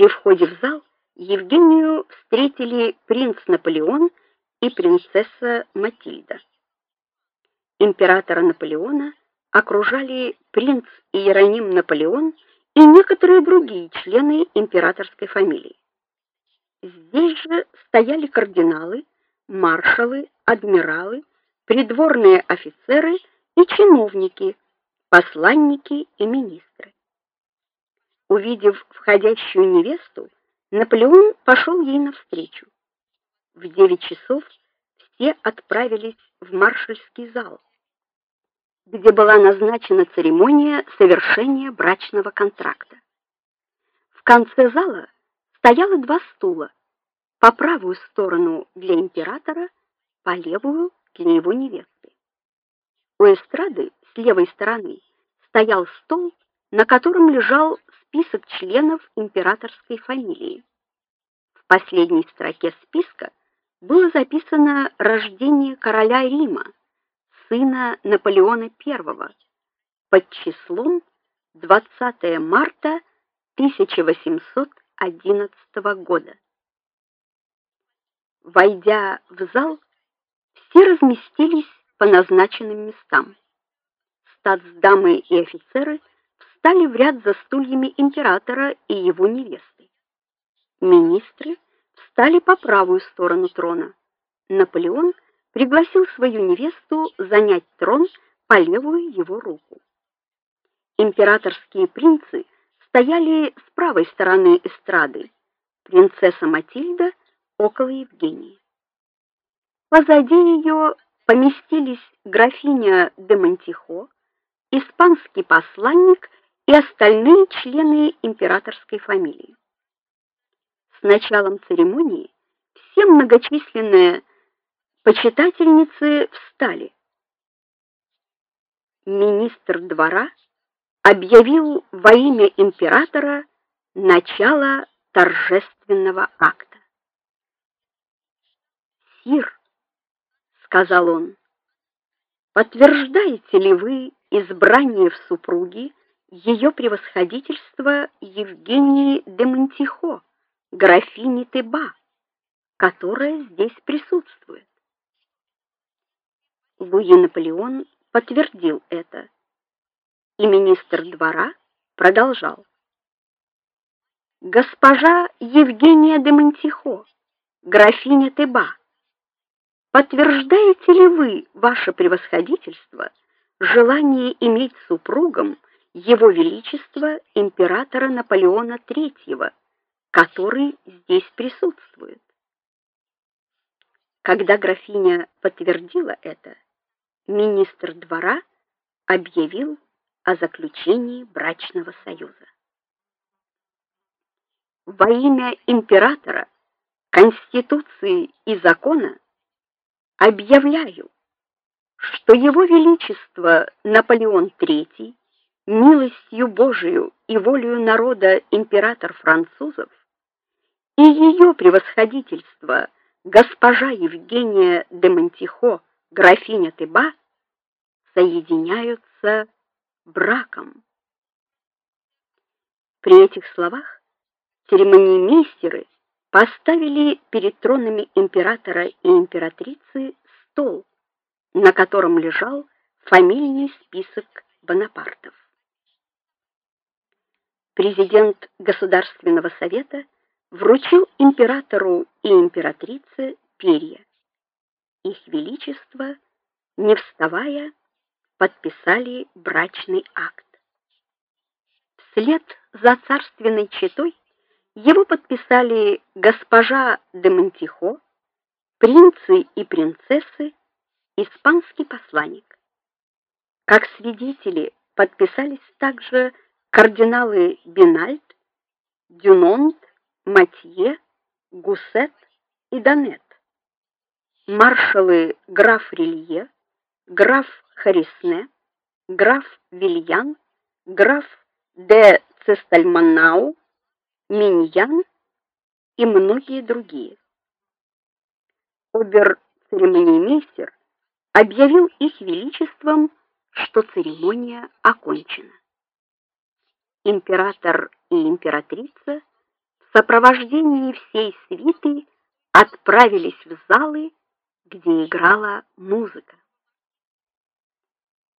При входе в зал Евгению встретили принц Наполеон и принцесса Матильда. Императора Наполеона окружали принц Иероним Наполеон и некоторые другие члены императорской фамилии. Здесь же стояли кардиналы, маршалы, адмиралы, придворные офицеры и чиновники, посланники и министры. Увидев входящую невесту, Наполеон пошел ей навстречу. В девять часов все отправились в маршальский зал, где была назначена церемония совершения брачного контракта. В конце зала стояло два стула, по правую сторону для императора, по левую для его невесты. У эстрады с левой стороны стоял стол, на котором лежал список членов императорской фамилии. В последней строке списка было записано рождение короля Рима, сына Наполеона I, под числом 20 марта 1811 года. Войдя в зал, все разместились по назначенным местам. Статсдамы и офицеры встали в ряд за стульями императора и его невесты. Министры встали по правую сторону трона. Наполеон пригласил свою невесту занять трон по левую его руку. Императорские принцы стояли с правой стороны эстрады, принцесса Матильда около Евгении. Позади ее поместились графиня де Монтихо, испанский посланник и остальные члены императорской фамилии. С началом церемонии все многочисленные почитательницы встали. Министр двора объявил во имя императора начало торжественного акта. Сир, сказал он, подтверждаете ли вы избрание в супруги ее превосходительство Евгении де Монтихо, графини Теба, которая здесь присутствует. Луи Наполеон подтвердил это. И министр двора продолжал: Госпожа Евгения де Монтихо, графиня Теба, подтверждаете ли вы, ваше превосходительство, желание иметь супругом его величество императора Наполеона III, который здесь присутствует. Когда графиня подтвердила это, министр двора объявил о заключении брачного союза. Во имя императора, конституции и закона объявляю, что его величество Наполеон III милостью Божию и волею народа император французов и ее превосходительство госпожа Евгения де Монтихо, графиня Теба, соединяются браком. При этих словах церемониймейстеры поставили перед тронами императора и императрицы стол, на котором лежал фамильный список Бонапартов президент Государственного совета вручил императору и императрице перья. Их величество, не вставая, подписали брачный акт. Вслед за царственной четой его подписали госпожа де Монтихо, принцы и принцессы, испанский посланник. Как свидетели подписались также кардиналы Бинальд, Дюнонт, Матье, Гусет и Данет, маршалы граф Рилье, граф Харисне, граф Вильян, граф де Цестальманау, Миньян и многие другие. Обер-церемониймейстер объявил их величеством, что церемония окончена император и императрица в сопровождении всей свиты отправились в залы, где играла музыка.